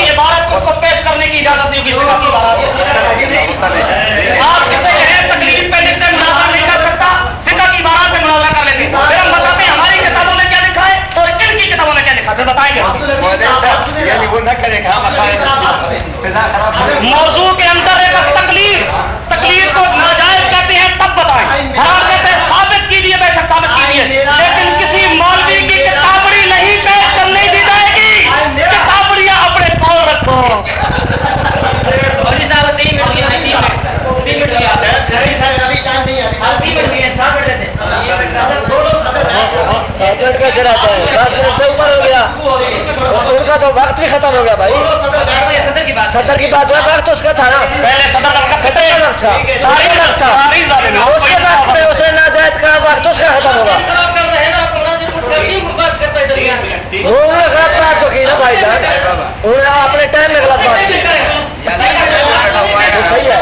عبارت کو پیش کرنے کی اجازت نہیں آپ کسی تکلیف پہ لکھتے مناظر نہیں کر سکتا؟ فکر کی بارہ سے مناظر کر لیتے پھر ہم بتاتے ہیں ہماری کتابوں میں کیا لکھا ہے اور ان کی کتابوں میں کیا لکھا ہے؟ بتائیں گے۔ یعنی وہ نہ کرے گا موضوع کے اندر ایک تکلیف تکلیف کو ناجائز کہتے ہیں تب بتائیں۔ حرام کہتے ہیں ثابت کیجیے بے شک ثابت کیجیے لیکن کسی مولوی کی کتابڑی نہیں پیش کرنے دی جائے گی۔ کتابڑیاں اپنے کول رکھو۔ ہے دس منٹ سے اوپر ہو گیا ان کا تو وقت بھی ختم ہو گیا بھائی۔ صدر کی بات ہے؟ وقت اس کا تھا نا۔ پہلے صدر کا وقت صدر کا وقت تھا۔ سارے وقت تھا اس کے میں اسے ناجائز کا وقت اس کا ختم ہوگا۔ انہوں نے غلط بات تو کی نا بھائی جان۔ انہوں نے اپنے ٹائم میں غلط بات کی۔ صحیح ہے۔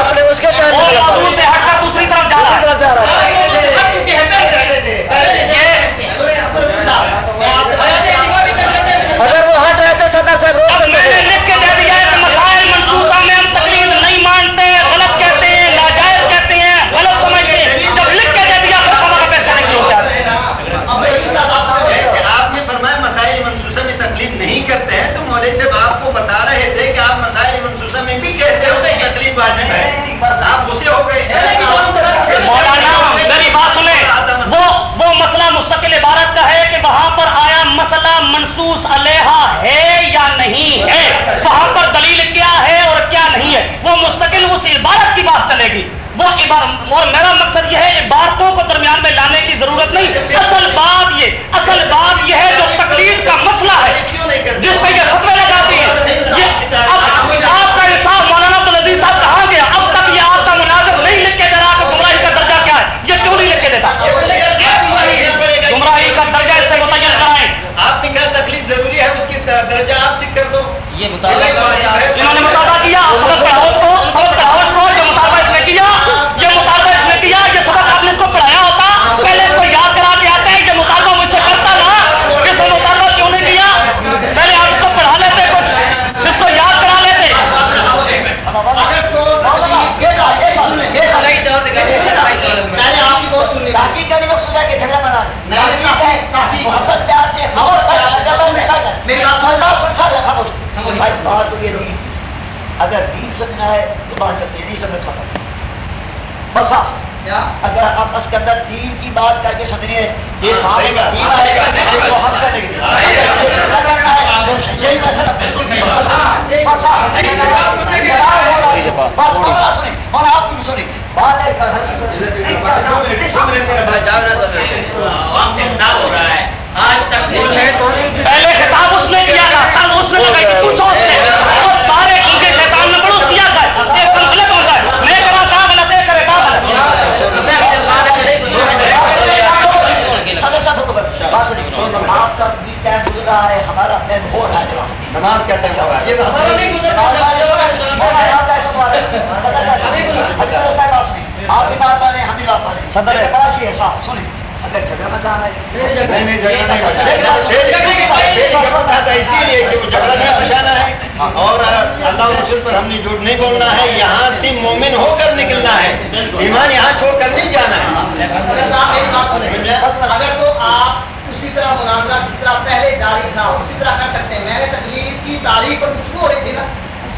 آپ نے اس کے ٹائم میں غلط بات کی۔ دوسری طرف جا رہا دوسری طرف جا رہا تھا اگر وہ ہٹ رہے تھے صدر صاحب روک اب دیتے میں نے تھے لکھ کے دے دیا ہے کہ مسائل منصوبہ میں ہم تکلیف نہیں مانتے غلط کہتے ہیں ناجائز کہتے ہیں غلط سمجھتے ہیں جب لکھ کے دے دیا پھر خبر پیش کرنے کی ضرورت ہے آپ نے فرمایا مسائل منصوصہ میں تکلیف نہیں کرتے ہیں تو مولوی صاحب آپ کو بتا رہے تھے کہ آپ مسائل منصوصہ میں بھی کہتے بس آپ غصے ہو گئے۔ مولانا میری بات سنیں۔ وہ وہ مسئلہ مستقل عبارت کا ہے کہ وہاں پر آیا مسئلہ منصوص علیہ ہے یا نہیں ہے۔ وہاں پر دلیل کیا ہے اور کیا نہیں ہے۔ وہ مستقل اس عبارت کی بات چلے گی۔ وہ عبارت اور میرا مقصد یہ ہے عبارتوں کو درمیان میں لانے کی ضرورت نہیں۔ اصل بات یہ اصل بات یہ ہے جو تکلیف کا مسئلہ ہے۔ جس پہ یہ خطرے لگاتی ہے۔ آپ کا انصاف مولانا عبدالعزیز صاحب کہاں گیا اب تک یہ آپ کا مناظر نہیں لکھ کے دے رہا کہ گمراہی کا درجہ کیا ہے یہ کیوں نہیں لکھ کے دیتا گمراہی کا درجہ اس سے متعین کرائیں آپ نے کہا تکلیف ضروری ہے؟ اس کی درجہ آپ لکھ کر دو۔ یہ مطالعہ انہوں نے مطالعہ کیا سبق پڑھاؤ کو سبق پڑھاؤ کو جو مطالبہ اس نے کیا یہ مطالبہ اس نے کیا یہ سبق آپ نے اس کو پڑھایا ہوتا پہلے اس کو یاد کرا کے آتے ہیں یہ مطالبہ مجھ سے کرتا نا اس نے مطالبہ کیوں نہیں کیا پہلے آپ اس کو پڑھا لیتے کچھ اس کو یاد کرا لیتے پہلے آپ کی بہت سننی تحقیق کا نہیں مقصود ہے کہ جھگڑا بنا محبت پیار سے خبر میری بات سن لو سن سارے خبر بھائی بات تو یہ نہیں اگر دین سمجھنا ہے تو بات چلتی ہے نہیں سمجھ ختم بس آپ اگر آپ اس کے اندر دین کی بات کر کے سمجھنی ہے یہ دین تو ہم کرنا ہے یہی مسئلہ آپ بھی سنیں۔ بات ہے؟ پہلے خطاب اس نے کیا تھا تب اس نے لگائی تھی پوچھو اس سے اور سارے ان کے شیطان نے بڑو کیا تھا یہ سب غلط ہوتا ہے میں کرا کہا غلط ہے کرے کہا غلط سب سب کو بات سنیں آپ کا بھی ٹائم گزر رہا ہے ہمارا ٹائم ہو رہا ہے نماز کیا تک ہوا یہ آپ کی بات مانے ہم بھی بات مانے صدر بات یہ صاحب سنیں اگر جھگڑا مچانا ہے نہیں نہیں جھگڑا نہیں بچانا اسی لیے کہ وہ جھگڑا نہیں بچانا ہے اور اللہ رسول پر ہم نے جھوٹ نہیں بولنا ہے یہاں سے مومن ہو کر نکلنا ہے ایمان یہاں چھوڑ کر نہیں جانا ہے اگر تو آپ اسی طرح مناظرہ جس طرح پہلے جاری تھا اسی طرح کر سکتے ہیں میں نے تکلیف کی تعریف پر گفتگو ہو رہی تھی نا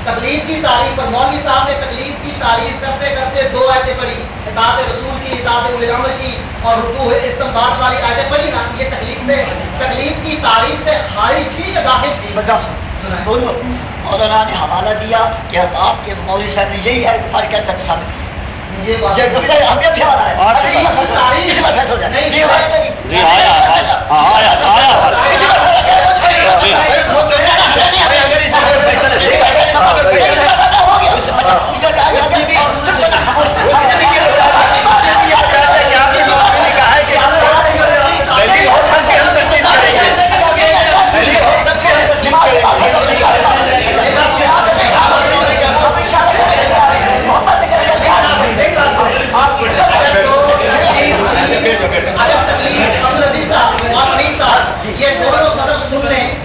تکلیف کی تعریف پر مولوی صاحب نے تکلیف کی تعریف کرتے کرتے دو آیتیں پڑھی اطاعت رسول کی اطاعت اول الامر کی اور رکوع استنباط والی آیتیں پڑھی نا یہ تکلیف سے تکلیف کی تعریف سے خارج تھی کہ داخل تھی مولانا نے حوالہ دیا کہ آپ کے مولوی صاحب نے یہی ہے فرق ہے تک ثابت کیا یہ ہمیں بھی آ رہا ہے اچھا، اسی پر پر ہو جائے ہے جی، آیا، آیا، ہاں، آیا،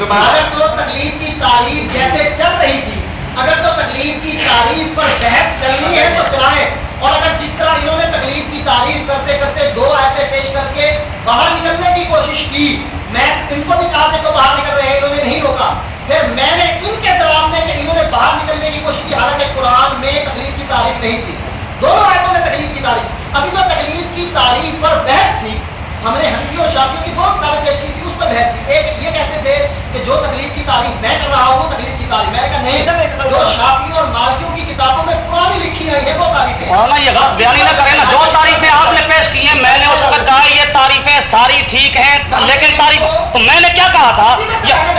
مبارک کو تکلیف کی تعریف جیسے چل رہی تھی۔ اگر تو تکلیف کی تعریف پر بحث چلنی ہے تو چلائے اور اگر جس طرح انہوں نے تکلیف کی تعریف کرتے کرتے دو آیتیں پیش کر کے باہر نکلنے کی کوشش کی، میں ان کو بھی کہا تو باہر نکل رہے انہوں نے نہیں روکا۔ پھر میں نے ان کے جواب میں کہ انہوں نے باہر نکلنے کی کوشش کی، حالانکہ قرآن میں تکلیف کی تعریف نہیں تھی۔ دونوں آیتوں میں تکلیف کی تعریف۔ ابھی تو تکلیف کی تعریف پر بحث تھی۔ ہم نے ہنکی اور شادیوں کی دو کتابیں پیش کی تھی بحث کی ایک یہ کہتے تھے کہ جو تکلیف کی تعریف میں کر رہا ہوں وہ تکلیف کی تعریف میں کہا نہیں جو اور مالکیوں کی کتابوں میں پرانی لکھی ہے یہ وہ تعریفیں مولانا یہ غلط بیانی نہ کریں نا جو تعریفیں آپ نے پیش کی ہیں میں نے اس وقت کہا یہ تعریفیں ساری ٹھیک ہیں لیکن تعریف تو میں نے کیا کہا تھا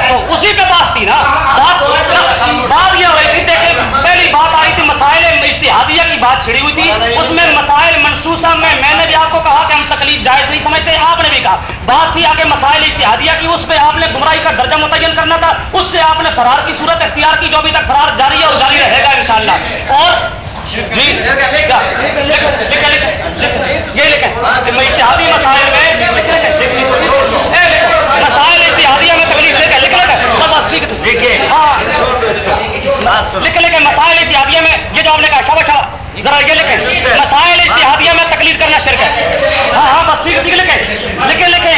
تو اسی پہ بات تھی نا بات بات یہ ہو رہی تھی دیکھیں پہلی بات آ رہی تھی مسائل اتحادیہ کی بات چھڑی ہوئی تھی اس میں مسائل منصوصہ میں میں نے بھی آپ کو کہا کہ ہم تکلیف جائز نہیں سمجھتے آپ نے بھی کہا۔ بات تھی آگے مسائل اتحادیہ کی اس پہ آپ نے گمراہی کا درجہ متعین کرنا تھا اس سے آپ نے فرار کی صورت اختیار کی جو ابھی تک فرار جاری ہے اور جاری رہے گا انشاءاللہ۔ اور جی؟ لکھیں، یہ لکھیں۔ اتحادی مسائل میں مسائل اتحادیہ میں تکلیف سے لکھ لکھ سب بس ٹھیک ہے ہاں۔ لکھ لکھیں مسائل اتحادیہ میں یہ جو آپ نے کہا شابہ شابہ ذرا یہ لکھیں مسائل اتحادیہ میں تکلیف کرنا شرک ہے۔ ہاں ہاں بس ٹھیک ٹھیک لکھیں۔ لکھیں لکھیں۔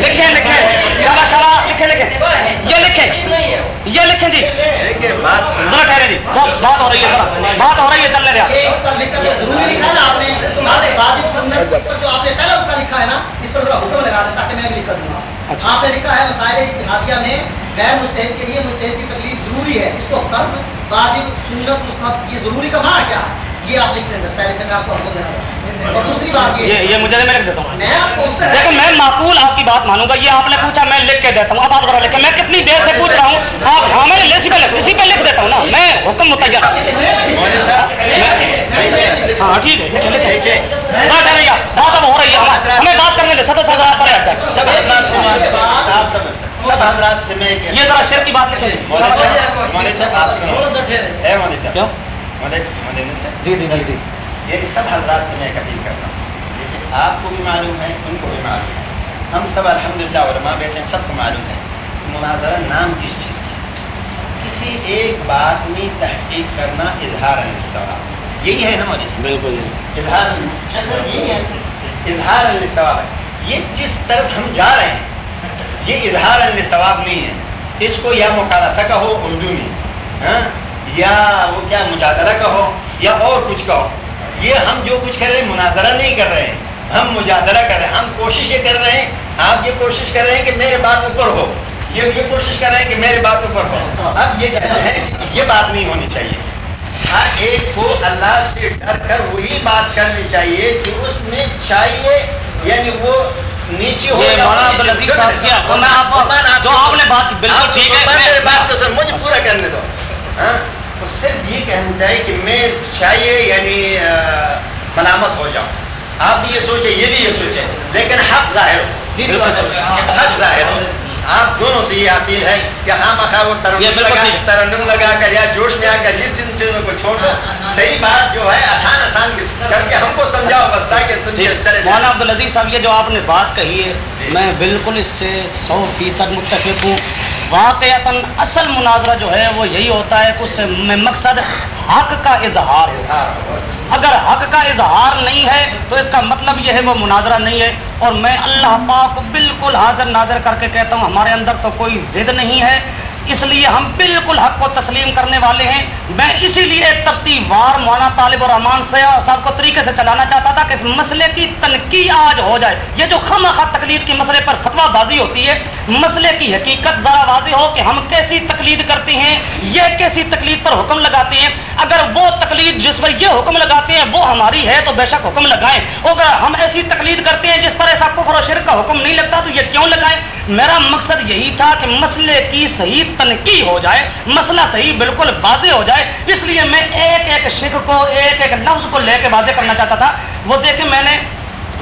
لکھیں لکھیں۔ شابہ شابہ لکھیں لکھیں۔ یہ لکھیں۔ یہ لکھیں جی۔ ذرا ٹھہرے جی۔ بہت بات ہو رہی ہے ذرا۔ بات ہو رہی ہے چلنے دیں آپ یہ اس پر لکھ کر کے ضروری لکھا ہے نا آپ نے بعض واجب سنت اس پر جو آپ نے پہلے اس کا لکھا ہے نا اس پر حکم لگا دیں تاکہ میں بھی لکھ دوں۔ آپ نے لکھا ہے مسائل اتحادیہ میں غیر مستحد کے لیے مستحد کی تکلیف ضروری ہے۔ اس کو فرض واجب، سنت، مستحب یہ ضروری کا معنی کیا ہے؟ یہ آپ لکھ دیں پہلے سے میں آپ کو حکم دینا۔ چاہتا ہوں اور دوسری بات یہ یہ یہ مجھے میں لکھ دیتا ہوں۔ لیکن میں معقول آپ کی بات مانوں گا۔ یہ آپ نے پوچھا میں لکھ کے دیتا ہوں اب آپ ذرا لکھیں۔ میں کتنی دیر سے پوچھ رہا ہوں؟ آپ ہاں میں نے اسی پہ لکھ اسی پہ لکھ دیتا ہوں نا۔ میں حکم متعین۔ صاحب ہاں ٹھیک ہے بات ہو رہی ہے۔ بات اب ہو رہی ہے۔ ہمیں- ہمیں بات کرنے پر سب حضرات سنو آپ سب سب حضرات سے میں ایک یہ ذرا شیر کی بات لکھیں۔ مولوی صاحب صاحب آپ سنو۔ اے مولوی صاحب۔ جی جی جی جی۔ یہ سب حضرات سے میں اپیل کرتا ہوں۔ آپ کو بھی معلوم ہے ان کو بھی معلوم ہے۔ ہم سب الحمدللہ علماء بیٹھے ہیں سب کو معلوم ہے مناظرہ نام کس چیز کی ہے؟ کسی ایک بات میں تحقیق کرنا اظہار الثواب یہی ہے نا صاحب بالکل اظہار یہی ہے۔ اظہار الثواب ہے۔ یہ جس طرف ہم جا رہے ہیں یہ اظہار الثواب نہیں ہے۔ اس کو یا مقالسہ کہو اردو میں۔ ہاں؟ یا وہ کیا مجادلہ کہو یا اور کچھ کہو۔ یہ ہم جو کچھ کر رہے ہیں مناظرہ نہیں کر رہے ہیں۔ ہم مجادلہ کر رہے ہیں۔ ہم کوشش یہ کر رہے ہیں۔ آپ یہ کوشش کر رہے ہیں کہ میرے بات اوپر ہو۔ یہ یہ کوشش کر رہے ہیں کہ میرے بات اوپر ہو۔ اب یہ کہتے ہیں یہ بات نہیں ہونی چاہیے۔ ہر ایک کو اللہ سے ڈر کر وہی بات کرنی چاہیے کہ اس میں چاہیے۔ یعنی وہ نیچے ہو جو آپ نے بات بالکل ٹھیک ہے۔ مجھے پورا کرنے دو۔ ہاں؟ اس صرف یہ کہنا چاہیے کہ میں چاہیے یعنی ملامت ہو جاؤں۔ آپ بھی یہ سوچیں یہ بھی یہ سوچیں۔ لیکن حق ظاہر ہو۔ حق ظاہر ہو۔ آپ دونوں سے یہ اپیل ہے کہ ہاں مخواہ وہ ترنم لگا۔ ترنم لگا کر یا جوش میں آ کر یہ چند چیزوں کو چھوڑ دو۔ صحیح بات جو ہے آسان آسان کر کے ہم کو سمجھاؤ بس تاکہ سمجھے چلے مولانا عبدالعزیز صاحب یہ جو آپ نے بات کہی ہے جی۔ میں بالکل اس سے سو فیصد متفق ہوں۔ واقعتاً اصل مناظرہ جو ہے وہ یہی ہوتا ہے کہ اس میں مقصد حق کا اظہار ہو ہاں۔ اگر حق کا اظہار نہیں ہے تو اس کا مطلب یہ ہے وہ مناظرہ نہیں ہے۔ اور میں اللہ پاک بالکل حاضر ناظر کر کے کہتا ہوں ہمارے اندر تو کوئی ضد نہیں ہے۔ اس لیے ہم بالکل حق کو تسلیم کرنے والے ہیں۔ میں اسی لیے ایک ترتیب وار مولانا طالب الرحمان سے صاحب کو طریقے سے چلانا چاہتا تھا کہ اس مسئلے کی تنقید آج ہو جائے۔ یہ جو خم خواہ تقلید کی مسئلے پر فتویٰ بازی ہوتی ہے، مسئلے کی حقیقت ذرا واضح ہو کہ ہم کیسی تقلید کرتے ہیں، یہ کیسی تقلید پر حکم لگاتے ہیں۔ اگر وہ تقلید جس پر یہ حکم لگاتے ہیں، وہ ہماری ہے تو بے شک حکم لگائیں۔ اگر ہم ایسی تقلید کرتے ہیں جس پر ایسا کفر و شرک کا حکم نہیں لگتا، تو یہ کیوں لگائیں؟ میرا مقصد یہی تھا کہ مسئلے کی صحیح تنقید ہو جائے، مسئلہ صحیح بالکل واضح ہو جائے۔ اس لیے میں ایک ایک شک کو، ایک ایک لفظ کو لے کے واضح کرنا چاہتا تھا۔ وہ دیکھیں، میں نے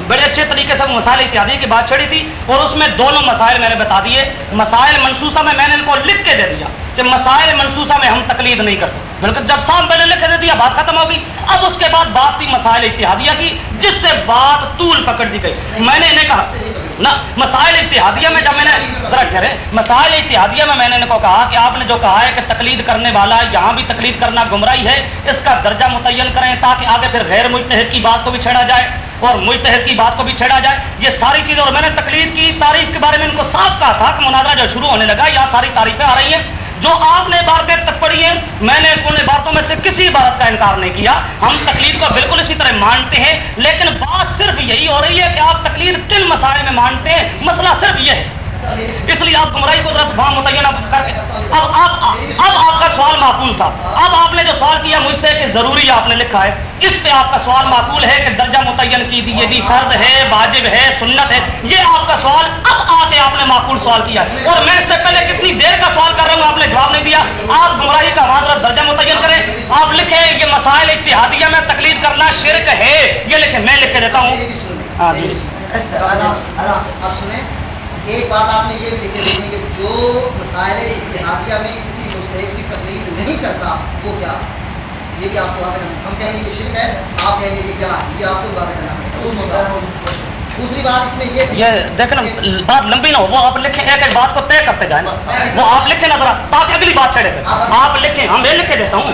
بڑے اچھے طریقے سے مسائل اتحادی کی بات چھڑی تھی اور اس میں دونوں مسائل میں نے بتا دیے۔ مسائل منصوصہ میں میں نے ان کو لکھ کے دے دیا کہ مسائل منصوصہ میں ہم تقلید نہیں کرتے۔ بلکہ جب صاحب میں نے لکھ کے دے دیا، بات ختم ہوگی۔ اب اس کے بعد بات تھی مسائل اتحادیہ کی، جس سے بات طول پکڑ دی گئی۔ میں نے انہیں کہا نہ، مسائل اتحادیہ میں جب میں نے ذرا ٹھہرے، مسائل اتحادیہ میں میں نے ان کو کہا کہ آپ نے جو کہا ہے کہ تقلید کرنے والا یہاں بھی تقلید کرنا گمراہی ہے، اس کا درجہ متعین کریں تاکہ آگے پھر غیر متحد کی بات کو بھی چھیڑا جائے اور متحد کی بات کو بھی چھیڑا جائے۔ یہ ساری چیزیں اور میں نے تقلید کی تعریف کے بارے میں ان کو صاف کہا تھا کہ مناظرہ جو شروع ہونے لگا، یہاں ساری تعریفیں آ رہی ہیں۔ جو آپ نے عبارتیں تک پڑھی ہیں، میں نے ان عبارتوں میں سے کسی عبارت کا انکار نہیں کیا۔ ہم تقلید کو بالکل اسی طرح مانتے ہیں، لیکن بات صرف یہی ہو رہی ہے کہ آپ تقلید کن مسائل میں مانتے ہیں؟ مسئلہ صرف یہ ہے۔ اس لیے آپ گمراہی کو وہاں متعین کر کے اب آپ اب آپ کا سوال معقول تھا۔ اب آپ نے جو سوال کیا مجھ سے کہ ضروری آپ نے لکھا ہے۔ اس پہ آپ کا سوال معقول ہے کہ درجہ متعین کی یہ بھی فرض ہے، واجب ہے، سنت ہے۔ یہ آپ کا سوال اب آ کے آپ نے معقول سوال کیا اور میں اس سے پہلے کتنی دیر کا سوال کر رہا ہوں، آپ نے جواب نہیں دیا۔ آپ گمراہی کا معذرت درجہ متعین کریں۔ آپ لکھیں، یہ مسائل اتحادیہ میں تقلید کرنا شرک ہے۔ یہ لکھیں، میں لکھ کے دیتا ہوں۔ ہاں جی ایک بات آپ نے یہ بھی لکھے دینی کہ جو مسائل اتحادیہ میں کسی مستحق کی تقریر نہیں کرتا، وہ کیا؟ یہ کیا آپ کو واقع ہم کہیں گے یہ شرک ہے، آپ کہیں گے یہ کیا؟ یہ آپ کو واقع کرنا ہے۔ دوسری بات اس میں یہ یہ دیکھیں نا بات لمبی نہ ہو وہ آپ لکھیں ایک ایک بات کو طے کرتے جائیں۔ وہ آپ لکھیں نا ذرا تاکہ اگلی بات چھڑے پہ آپ لکھیں ہم یہ لکھ کے دیتا ہوں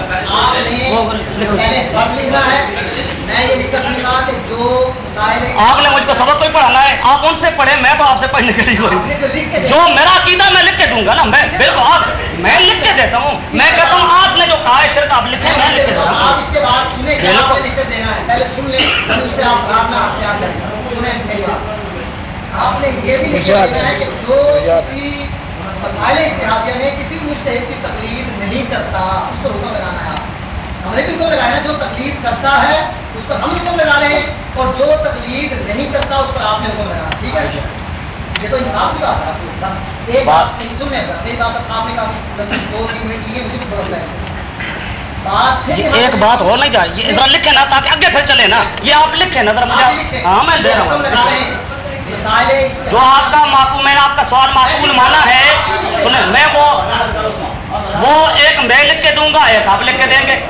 آپ نے مجھ کو سبق کوئی پڑھانا ہے۔ آپ ان سے پڑھیں میں تو آپ سے پڑھنے کے لیے کوئی جو میرا عقیدہ میں لکھ کے دوں گا نا میں بالکل آپ میں لکھ کے دیتا ہوں۔ میں کہتا ہوں آپ نے جو کہا ہے شرک آپ لکھیں میں لکھ کے دیتا آپ ہوں اس کے بعد سنیں پہلے سن لیں اس سے آپ اختیار کریں۔ آپ نے یہ بھی لکھ کر دینا ہے کہ جو کسی مسائل اتحادیہ میں کسی مشتحد کی تقلید نہیں کرتا اس پر حکم لگانا ہے۔ آپ ہم نے بھی حکم لگایا جو تقلید کرتا ہے اس پر ہم حکم لگا رہے ہیں اور جو تقلید نہیں کرتا اس پر آپ نے حکم لگانا ٹھیک ہے؟ یہ تو انصاف کی بات ہے۔ آپ کو ایک بات صحیح سننے بات آپ نے کافی دو تین منٹ لیے مجھے بھی تھوڑا سا ہے بات پھر یہ ایک بات ہو نہیں جائے یہ ذرا لکھیں نا تاکہ آگے پھر چلے نا۔ یہ آپ لکھیں نا ذرا مجھے۔ ہاں میں دے رہا ہوں۔ جو آپ کا معقول، میں نے آپ کا سوال معقول مانا ہے، سنیں، میں وہ وہ ایک میں لکھ کے دوں گا، ایک آپ لکھ کے دیں گے۔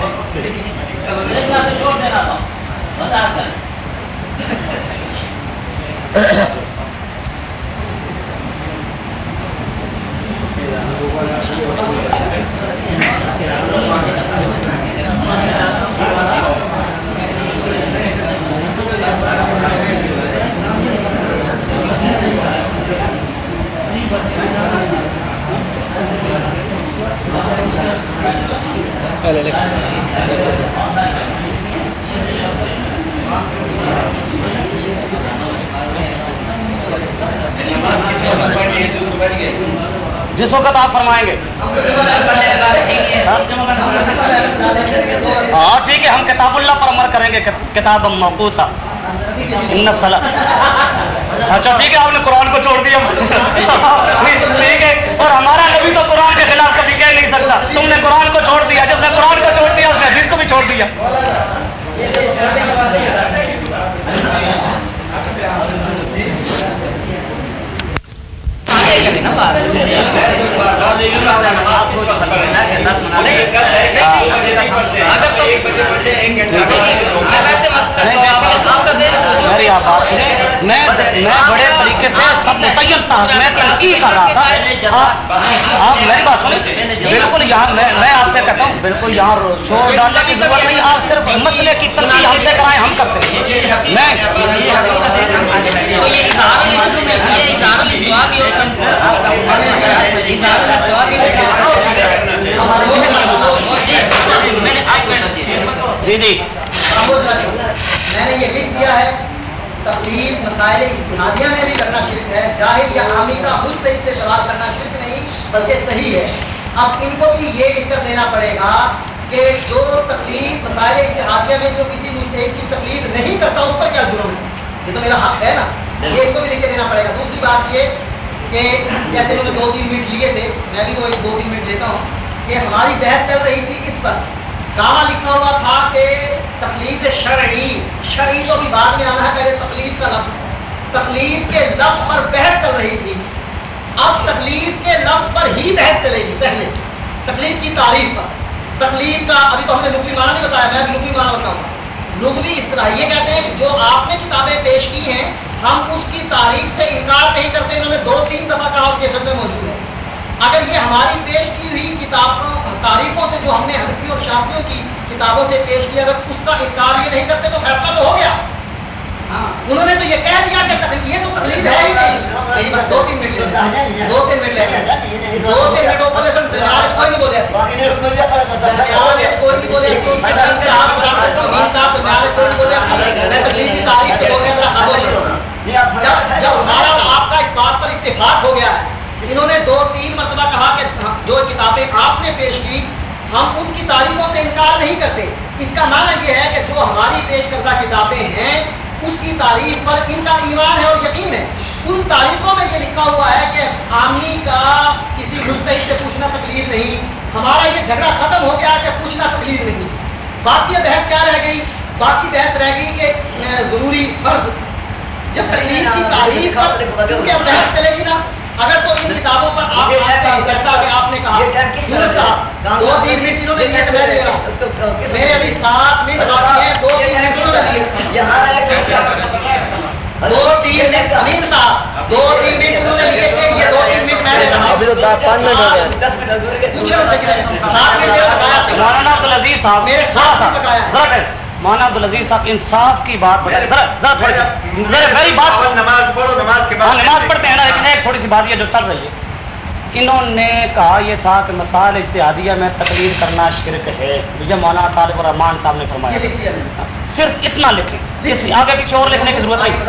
جس وقت آپ فرمائیں گے ہاں ٹھیک ہے ہم کتاب اللہ پر عمل کریں گے کتاب موقوتا ان اچھا ٹھیک ہے آپ نے قرآن کو چھوڑ دیا۔ ٹھیک ہے۔ اور ہمارا نبی تو قرآن کے خلاف کبھی کہہ نہیں سکتا۔ تم نے قرآن کو چھوڑ دیا۔ جس نے قرآن کو چھوڑ دیا اس نے حدیث کو بھی چھوڑ دیا۔ میری آپ بات سنیں۔ میں میں بڑے طریقے سے سب متعین تھا میں تنقید کر رہا تھا آپ میری بات سنیں بالکل یہاں میں میں آپ سے کہتا ہوں بالکل یہاں شور ڈالنے کی ضرورت نہیں آپ صرف مسئلے کی تنقید ہم سے کرائیں ہم کرتے ہیں میں جی جی میں نے یہ لکھ دیا ہے تقلید مسائل اجتہادیہ میں بھی کرنا شرک ہے۔ جاہل یا عامی کا خود سے اس کرنا شرک نہیں، بلکہ صحیح ہے۔ اب ان کو بھی یہ لکھ کر دینا پڑے گا کہ جو تقلید مسائل اتحادیہ میں جو کسی مستحق کی تقلید نہیں کرتا، اس پر کیا جرم ہے؟ یہ تو میرا حق ہے نا۔ یہ ان کو بھی لکھ کے دینا پڑے گا۔ دوسری بات یہ کہ جیسے انہوں نے دو تین منٹ لیے تھے، میں بھی وہ ایک دو تین منٹ دیتا ہوں کہ ہماری بحث چل رہی تھی اس پر۔ دعویٰ لکھا ہوا تھا کہ تقلید شرعی شرعی تو بھی بعد میں آنا ہے، پہلے تقلید کا لفظ۔ تقلید کے لفظ پر بحث چل رہی تھی۔ اب تقلید کے لفظ پر ہی بحث چلے گی، پہلے۔ تقلید کی تعریف پر۔ تقلید کا، ابھی تو ہم نے نقلی معنی نہیں بتایا، میں نقلی معنی بتاؤں۔ گا لغوی اس طرح، یہ کہتے ہیں کہ جو آپ نے کتابیں پیش کی ہیں، ہم اس کی تاریخ سے انکار نہیں کرتے، انہوں نے دو تین دفعہ کہا اور سب میں موجود ہے۔ اگر یہ ہماری پیش کی ہوئی کتابوں، تاریخوں سے جو ہم نے ہلکی اور شافیوں کی کتابوں سے پیش کی اگر اس کا انکار یہ نہیں کرتے تو فیصلہ تو ہو گیا انہوں نے تو یہ کہہ دیا کہ یہ تو تقلید ہے ہی نہیں دو تین منٹ دو تین منٹ دو تین منٹ اوپر کوئی نہیں بولے کوئی نہیں بولے صاحب کوئی نہیں بولے میں تقلید کی تاریخ بول رہا جب جب ہمارا آپ کا اس بات پر اتفاق ہو گیا ہے انہوں نے دو تین مرتبہ کہا کہ جو کتابیں آپ نے پیش کی ہم ان کی تعریفوں سے انکار نہیں کرتے۔ اس کا معنی یہ ہے کہ جو ہماری پیش کردہ کتابیں ہیں اس کی تعریف پر ان کا ایمان ہے اور یقین ہے۔ ان تعریفوں میں یہ لکھا ہوا ہے کہ عامی کا کسی ملتعی سے پوچھنا تکلیف نہیں۔ ہمارا یہ جھگڑا ختم ہو گیا کہ پوچھنا تکلیف نہیں۔ باقی بحث کیا رہ گئی؟ باقی بحث رہ گئی کہ ضروری فرض۔ جب تکلیف کی تعریف بحث چلے گی نا اگر تو ان کتابوں پر آپ جیسا کہ آپ نے کہا۔ دو تین منٹ انہوں نے لیے میرے ابھی سات منٹ باقی ہیں دو تین منٹ انہوں نے لیے دو تین منٹ امین صاحب دو تین منٹ انہوں نے لیے تھے یہ دو تین منٹ میں نے کہا۔ ابھی تو پانچ منٹ ہو گئے۔ دس منٹ پوچھے ان سے سات منٹ مولانا عبدالعزیز صاحب میرے ساتھ بتایا۔ ذرا مولانا عبدالعزیز صاحب انصاف کی بات بتائیں ذرا ذرا تھوڑی میری بات نماز پڑھو نماز کے ہاں بعد نماز پڑھتے ہیں۔ نا لیکن ایک تھوڑی سی بات یہ جو چل رہی ہے۔ انہوں نے کہا یہ تھا کہ مسائل اشتہادیہ میں تقریر کرنا شرک ہے۔ یہ مولانا طالب الرحمان صاحب نے فرمایا۔ صرف اتنا لکھیں۔ اس آگے پیچھے اور لکھنے کی ضرورت نہیں۔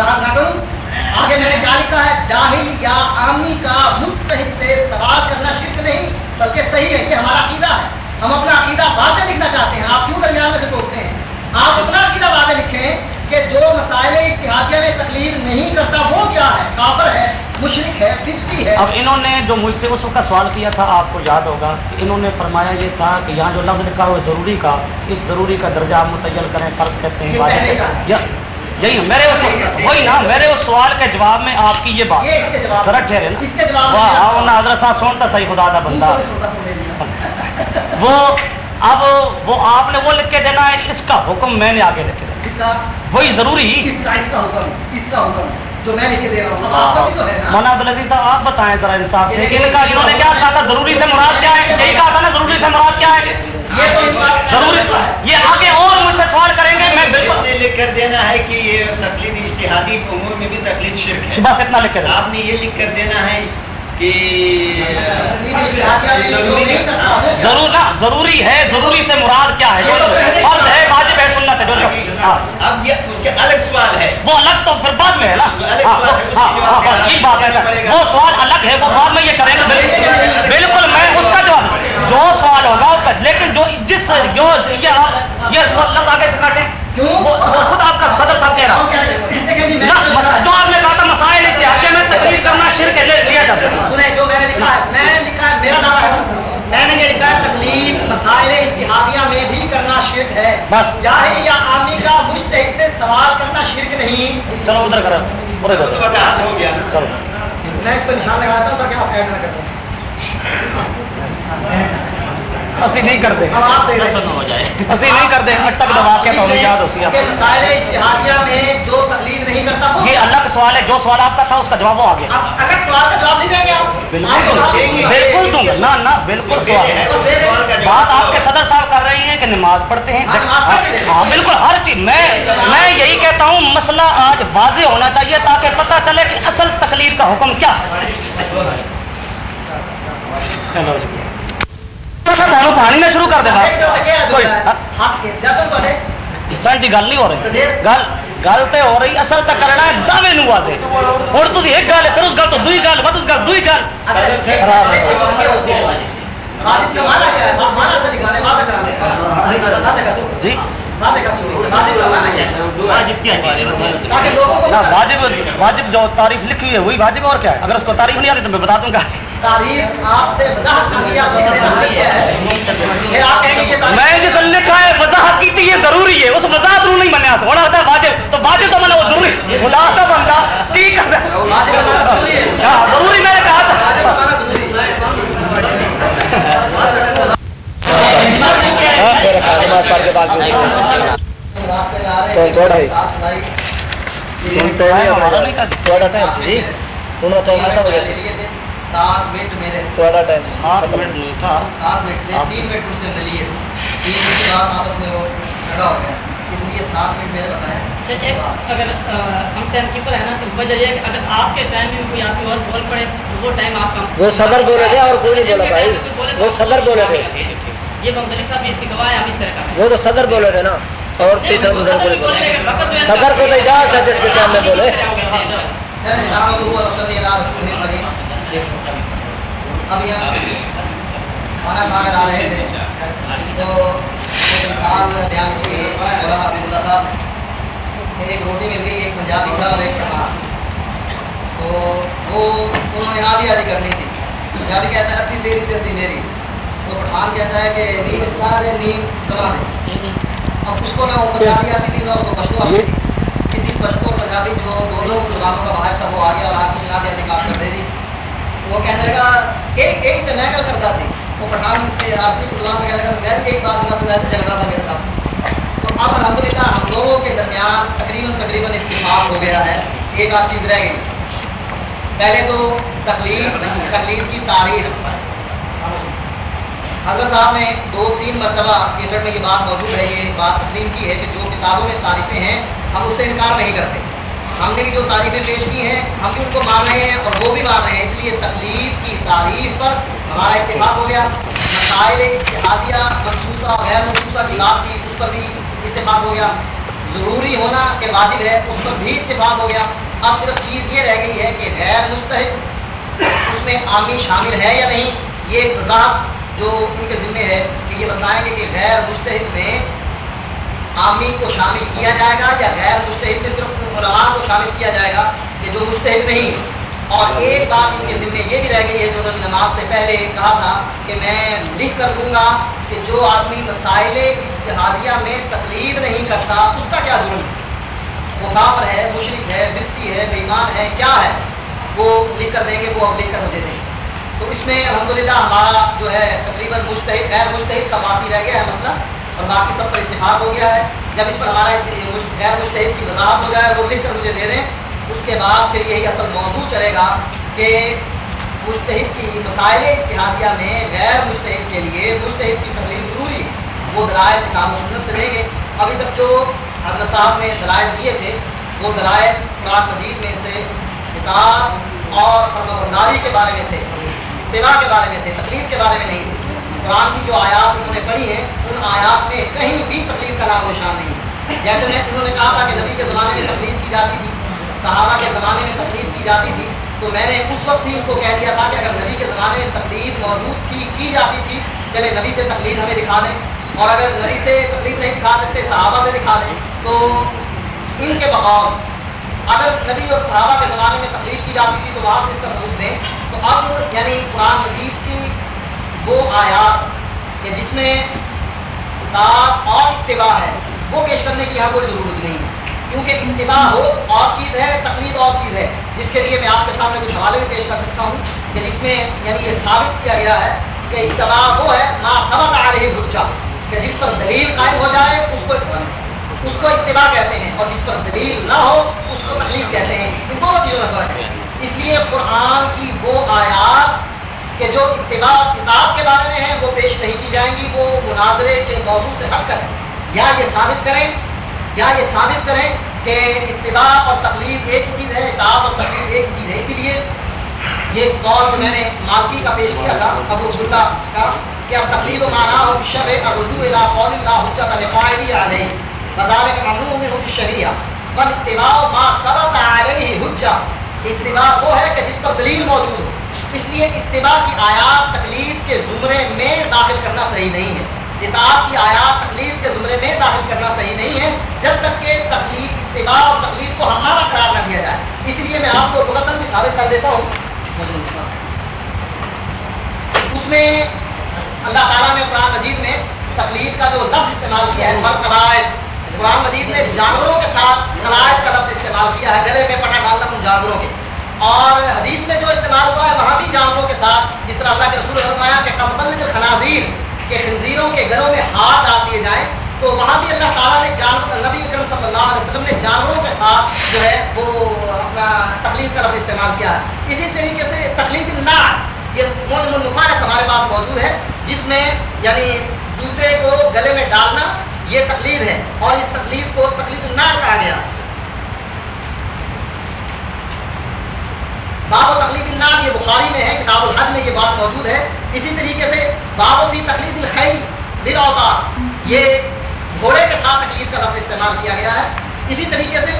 آگے میں نے کیا لکھا ہے جاہل یا عامی کا مستحد سے سوال کرنا شرک نہیں بلکہ صحیح ہے یہ ہمارا عقیدہ ہے۔ ہم اپنا عقیدہ واضح لکھنا چاہتے ہیں۔ آپ کیوں درمیان میں سے ٹوکتے ہیں؟ آپ اپنا عقیدہ واضح لکھیں کہ جو مسائل اتحادیہ میں تکلیف نہیں کرتا وہ کیا ہے؟ کافر ہے مشرق ہے فطری ہے۔ اب انہوں نے جو مجھ سے اس وقت سوال کیا تھا آپ کو یاد ہوگا کہ انہوں نے فرمایا یہ تھا کہ یہاں جو لفظ لکھا ہوا ضروری کا اس ضروری کا درجہ آپ متعین کریں فرض کہتے ہیں یہی میرے اس وہی نا میرے اس سوال کے جواب میں آپ کی یہ بات۔ ذرا ٹھہرے واہ نا حضرت صاحب سنتا صحیح خدا کا بندہ۔ وہ اب وہ آپ نے وہ لکھ کے دینا ہے اس کا حکم میں نے آگے لکھ کے دینا اس کا؟ وہی ضروری۔ اس کا اس کا حکم اس کا حکم جو میں لکھ کے دے رہا ہوں۔ اب آپ کا بھی تو ہے۔ نا مولانا عبدالعزیز صاحب آپ بتائیں ذرا انصاف سے۔ ان کا انہوں نے کیا کہا تھا؟ ضروری سے مراد کیا ہے؟ یہی کہا تھا نا ضروری سے مراد کیا ہے؟ ضروری یہ آگے اور مجھ سے سوال کریں گے میں بالکل نے لکھ کر دینا ہے کہ یہ تقلید اشتہادی امور میں بھی تقلید شرک ہے۔ بس اتنا لکھ دینا آپ نے یہ لکھ کر دینا ہے کہ ضرور ضروری ہے ضروری سے مراد کیا ہے؟ فرض ہے واجب ہے سنت ہے ہاں۔ اب یہ اس کے الگ سوال ہے۔ وہ الگ تو پھر بعد میں ہے نا؟ ہاں ہاں یہ بات ہے وہ سوال الگ ہے وہ بعد میں یہ کریں گے بالکل میں اس کا جواب جو سوال ہوگا اس کا لیکن جو جس جو یہ آپ یہ لفظ آگے سے کاٹیں؟ وہ خود آپ کا صدر صاحب کہہ رہا۔ جو آپ نے کہا تھا مسائل اتحادیہ میں تقریر کرنا شرک ہے لیا سنیں جو میں نے لکھا ہے میں نے لکھا ہے میرا دعویٰ ہے۔ میں نے یہ لکھا ہے تکلیف مسائل اشتہادیہ میں بھی کرنا شرک ہے۔ بس۔ جاہل یا عامی کا مشتحق سے سوال کرنا شرک نہیں۔ چلو ادھر کرو۔ پورے تو کرو وضاحت ہو گیا۔ نا چلو۔ میں اس کو نشان لگاتا ہوں تاکہ آپ ایڈ نہ اسی نہیں کرتے رہے اسی نہیں کرتے اٹک دبا کے تو یاد ہوتی ہے جو تقلید نہیں کرتا یہ الگ سوال ہے جو سوال آپ کا تھا اس کا جواب وہ آ گیا اب الگ سوال کا جواب نہیں دیں گے آپ بالکل دوں گا دیں گے۔ بالکل دوں گا نہ نہ بالکل سوال ہے۔ بات آپ کے صدر صاحب کر رہی ہیں کہ نماز پڑھتے ہیں? ہاں، نماز پڑھتے ہیں۔ ہاں بالکل ہر چیز میں میں یہی کہتا ہوں مسئلہ آج واضح ہونا چاہیے تاکہ پتہ چلے کہ اصل تقلید کا حکم کیا ہے۔ نا سانو پانی نہ شروع کر دینا حصہ کی گل نہیں ہو رہی گل گل تو ہو رہی اصل تو کرنا دعوے نو واضح ہن تسی ایک گل پھر اس گل تو دوئی گل بعد اس گل دوئی گل خراب جی واجب واجب جو تعریف لکھی ہوئی ہے وہی واجب اور کیا ہے اگر اس کو تعریف نہیں آتی تو میں بتا دوں گا میں جو کل لکھا ہے وضاحت کی تھی یہ ضروری ہے اس وضاحت رو نہیں منیا ہونا ہوتا ہے واجب تو واجب تو مانا وہ ضروری بلا تھا بندہ ٹھیک ہے واجب کا معنی ضروری ہے ہاں ضروری میں نے کہا تھا واجب کا معنی ضروری ہے کے راستے میں آ رہے ہیں ساتھ سنائی تھوڑا ٹائم جی انہوں تو مرنا ہو گیا سات منٹ میرے تھوڑا ٹائم سات منٹ نہیں تھا سات منٹ تھے تین منٹ مجھ سے مل لیے تین منٹ کے بعد آپس میں وہ جھگڑا ہو گیا اس لیے سات منٹ میرے بتائیں اگر ہم ٹائم کیپر ہے نا تو وجہ یہ کہ اگر آپ کے ٹائم میں کوئی آدمی اور بول پڑے تو وہ ٹائم آپ کا وہ صدر بولے تھے اور کوئی نہیں بولا بھائی وہ صدر بولے تھے یہ ممتلک صاحب اس کی گواہ ہے ہم اس طرح کا وہ تو صدر بولے تھے نا اور تیسرا دوسرا کوئی بولے۔ صدر کو تو اجازت ہے جس کے ٹائم بولے۔ ابھی ہم کھانا کھا کر آ رہے تھے تو ایک مثال بیان کی مولانا حبیب اللہ صاحب نے ایک روٹی مل گئی ایک پنجابی تھا اور ایک پٹھان تو وہ انہوں نے آدھی آدھی کرنی تھی پنجابی کہتا ہے ادھی تیری ادھی میری تو پٹھان کہتا ہے کہ نیم اسلام ہے نیم زبان ہے اس کو نہ وہ پنجابی آتی تھی، نہ اس کو پشتو آتی تھی۔ کسی پشتو اور پنجابی جو دونوں زبانوں کا باہر تھا، وہ آ گیا اور کر دے دی وہ کہنے لگا ایک ایک سے میں کیا کرتا تھی؟ وہ پٹھان کہنے لگا، میں بھی ایک بات جھگڑا تھا میرے ساتھ۔ تو اب الحمد للہ ہم لوگوں کے درمیان تقریباً تقریباً اتفاق ہو گیا ہے۔ ایک آدھ چیز رہ گئی۔ پہلے تو تکلیف تکلیف کی تاریخ۔ حضرت صاحب نے دو تین مرتبہ کیسٹ میں یہ بات موجود ہے، یہ بات تسلیم کی ہے کہ جو کتابوں میں تعریفیں ہیں، ہم اس سے انکار نہیں کرتے۔ ہم نے بھی جو تعریفیں پیش کی ہیں، ہم بھی ان کو مان رہے ہیں اور وہ بھی مان رہے ہیں۔ اس لیے تکلیف کی تعریف پر ہمارا اتفاق ہو گیا۔ مسائل اشتہادیہ مخصوصہ، غیر مخصوصہ کی بات تھی اس پر بھی اتفاق ہو گیا۔ ضروری ہونا کہ واجب ہے، اس پر بھی اتفاق ہو گیا۔ اب صرف چیز یہ رہ گئی ہے کہ غیر مستحق اس میں عامی شامل ہے یا نہیں، یہ وضاحت جو ان کے ذمے ہے کہ یہ بتائیں گے کہ غیر مستحق میں عامی کو شامل کیا جائے گا یا غیر مستحق میں صرف علماء کو شامل کیا جائے گا کہ جو مستحق نہیں اور ایک بات ان کے ذمے یہ بھی رہ گئی ہے جو انہوں نے نماز سے پہلے کہا تھا کہ میں لکھ کر دوں گا کہ جو آدمی مسائل اشتہادیہ میں تکلیف نہیں کرتا، اس کا کیا ظلم؟ ہے وہ کافر ہے مشرق ہے بستی ہے بیمان ہے، کیا ہے؟ وہ لکھ کر دیں گے، وہ اب لکھ کر مجھے دیں گے۔ تو اس میں الحمدللہ ہمارا جو ہے تقریباً مستحد غیر مستحد کا باقی رہ گیا ہے مسئلہ اور باقی سب پر اتفاق ہو گیا ہے۔ جب اس پر ہمارا غیر مستحد کی وضاحت ہو جائے وہ لکھ کر مجھے دے دیں، اس کے بعد پھر یہی اصل موضوع چلے گا کہ مستحد کی مسائل اتحادیہ میں غیر مستحد کے لیے مستحد کی تقریر ضروری ہے۔ وہ دلائل کتاب و سنت سے لیں گے۔ ابھی تک جو حضرت صاحب نے دلائل دیے تھے، وہ دلائل قرآن مجید میں سے کتاب اور فرمبرداری کے بارے میں تھے۔ اتباع کے بارے میں تھے تقلید کے بارے میں نہیں۔ قرآن کی جو آیات انہوں نے پڑھی ہیں، ان آیات میں کہیں بھی تقلید کا نام و نشان نہیں۔ ہے جیسے میں، انہوں نے کہا تھا کہ نبی کے زمانے میں تقلید کی جاتی تھی، صحابہ کے زمانے میں تقلید کی جاتی تھی، تو میں نے اس وقت بھی ان کو کہہ دیا تھا کہ اگر نبی کے زمانے میں تقلید موجود تھی، کی جاتی تھی، چلے نبی سے تقلید ہمیں دکھا دیں۔ اور اگر نبی سے تقلید نہیں دکھا سکتے، صحابہ سے دکھا دیں، تو ان کے بغور اگر نبی اور صحابہ کے زمانے میں تقلید کی جاتی تھی تو وہاں سے اس کا ثبوت دیں، تو اب یعنی قرآن مجید کی وہ آیات کہ جس میں کتاب اور اتباع ہے، وہ پیش کرنے کی یہاں کوئی ضرورت نہیں ہے۔ کیونکہ انتباہ ہو، اور چیز ہے، تقلید اور چیز ہے، جس کے لیے میں آپ کے سامنے کچھ حوالے بھی پیش کر سکتا ہوں کہ جس میں یعنی یہ ثابت کیا گیا ہے کہ اتباع وہ ہے نا سبق آ رہی بچا کہ جس پر دلیل قائم ہو جائے، اس کو اس کو اتباع کہتے ہیں اور جس پر دلیل نہ ہو اس کو تکلیف کہتے ہیں ان دونوں چیزوں میں فرق ہے اس لیے قرآن کی وہ آیات کہ جو اتباع کتاب کے بارے میں ہے وہ پیش نہیں کی جائیں گی وہ مناظرے کے موضوع سے ہٹ کر یا یہ ثابت کریں یا یہ ثابت کریں کہ اتباع اور تکلیف ایک چیز ہے کتاب اور تکلیف ایک چیز ہے اسی لیے یہ قول جو میں نے مالکی کا پیش کیا تھا ابو عبداللہ کا کہ اب تقلید و مانا ہو شب اور رضو اللہ قول اللہ حجت علیہ مزال کے ممنوع میں ہو شریعہ اتباع ما سبق علیہ حجت اتباع وہ ہے کہ جس پر دلیل موجود ہو. اس لیے اتباع کی آیات تکلیف کے زمرے میں داخل کرنا صحیح نہیں ہے. اطاعت کی آیات تکلیف کے زمرے میں داخل کرنا صحیح نہیں ہے، جب تک کہ تکلیف اتباع اور تکلیف کو ہمارا قرار نہ دیا جائے. اس لیے میں آپ کو غلطن بھی ثابت کر دیتا ہوں. اس میں اللہ تعالیٰ نے قرآن مجید میں تکلیف کا جو لفظ استعمال کیا ہے قرآن مجید نے جانوروں کے ساتھ قلائد کا لفظ استعمال کیا ہے، گلے میں پٹا ڈالنا ان جانوروں کے۔ اور حدیث میں جو استعمال ہوا ہے، وہاں بھی جانوروں کے ساتھ، جس طرح اللہ کے رسول نے فرمایا کہ کمبل جو خنازیر کے خنزیروں کے گلوں میں ہاتھ ڈال دیے جائیں، تو وہاں بھی اللہ تعالیٰ نے جانور، نبی اکرم صلی اللہ علیہ وسلم نے جانوروں کے ساتھ جو ہے وہ اپنا تقلید کا لفظ استعمال کیا ہے۔ اسی طریقے سے تقلید النار، یہ مول المفارس ہمارے پاس موجود ہے، جس میں یعنی جوتے کو گلے میں ڈالنا یہ تقلید ہے اور اس تقلید کو تقلید النار کہا گیا۔ باب و تقلید النام یہ بخاری میں ہے، کتاب الحج میں یہ بات موجود ہے۔ اسی طریقے سے باب و فی تقلید الخیل بلاوتار یہ گھوڑے کے ساتھ تقلید کا لفظ استعمال کیا گیا ہے۔ اسی طریقے سے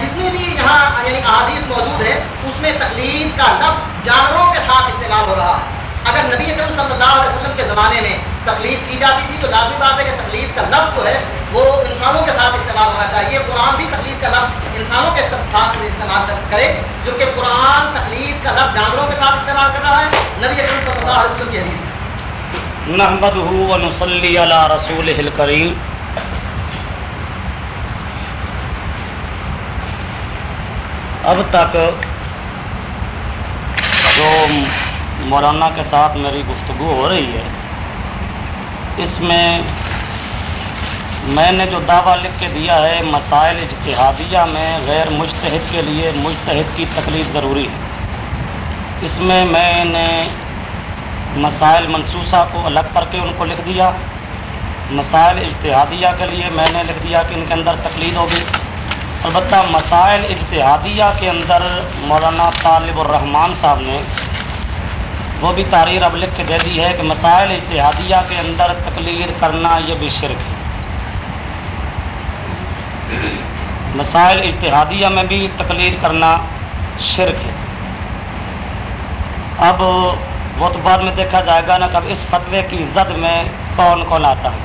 جتنی بھی یہاں یعنی احادیث موجود ہے اس میں تقلید کا لفظ جانوروں کے ساتھ استعمال ہو رہا ہے۔ اگر نبی اکرم صلی اللہ علیہ وسلم کے زمانے میں تقلید کی جاتی تھی تو لازمی بات ہے کہ تقلید کا لفظ جو ہے وہ انسانوں کے ساتھ استعمال ہونا چاہیے۔ قرآن بھی تقلید کا لفظ انسانوں کے ساتھ استعمال کرے جو کہ قرآن تقلید کا لفظ جانوروں کے ساتھ استعمال کر رہا ہے۔ نبی اکرم صلی اللہ علیہ وسلم کی حدیث۔ نحمده ونصلي على رسوله الكريم اب تک جو مولانا کے ساتھ میری گفتگو ہو رہی ہے اس میں میں نے جو دعویٰ لکھ کے دیا ہے، مسائل اجتہادیہ میں غیر مجتہد کے لیے مجتہد کی تکلیف ضروری ہے۔ اس میں میں نے مسائل منصوصہ کو الگ کر کے ان کو لکھ دیا۔ مسائل اجتہادیہ کے لیے میں نے لکھ دیا کہ ان کے اندر تکلیف ہوگی۔ البتہ مسائل اجتہادیہ کے اندر مولانا طالب الرحمان صاحب نے وہ بھی تحریر اب لکھ کے دے دی ہے کہ مسائل اتحادیہ کے اندر تقلیر کرنا یہ بھی شرک ہے۔ مسائل اتحادیہ میں بھی تقلیر کرنا شرک ہے۔ اب وہ تو بعد میں دیکھا جائے گا نا کہ اب اس فتوے کی زد میں کون کون آتا ہے۔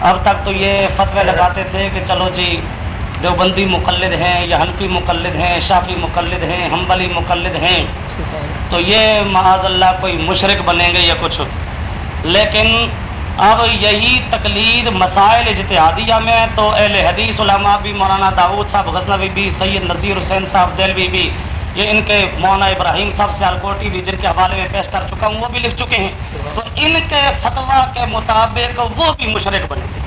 اب تک تو یہ فتوے لگاتے تھے کہ چلو جی دیوبندی مقلد ہیں یا حنفی مقلد ہیں، شافی مقلد ہیں ہمبلی مقلد ہیں۔ تو یہ معاذ اللہ کوئی مشرق بنیں گے یا کچھ؟ لیکن اب یہی تقلید مسائل اجتہادیہ میں تو اہل حدیث علماء بھی، مولانا داود صاحب غزنوی بھی، سید نذیر حسین صاحب دلوی بھی، یہ ان کے مولانا ابراہیم صاحب سیالکوٹی بھی جن کے حوالے میں پیش کر چکا ہوں، وہ بھی لکھ چکے ہیں۔ تو ان کے فتویٰ کے مطابق وہ بھی مشرق بنے گے۔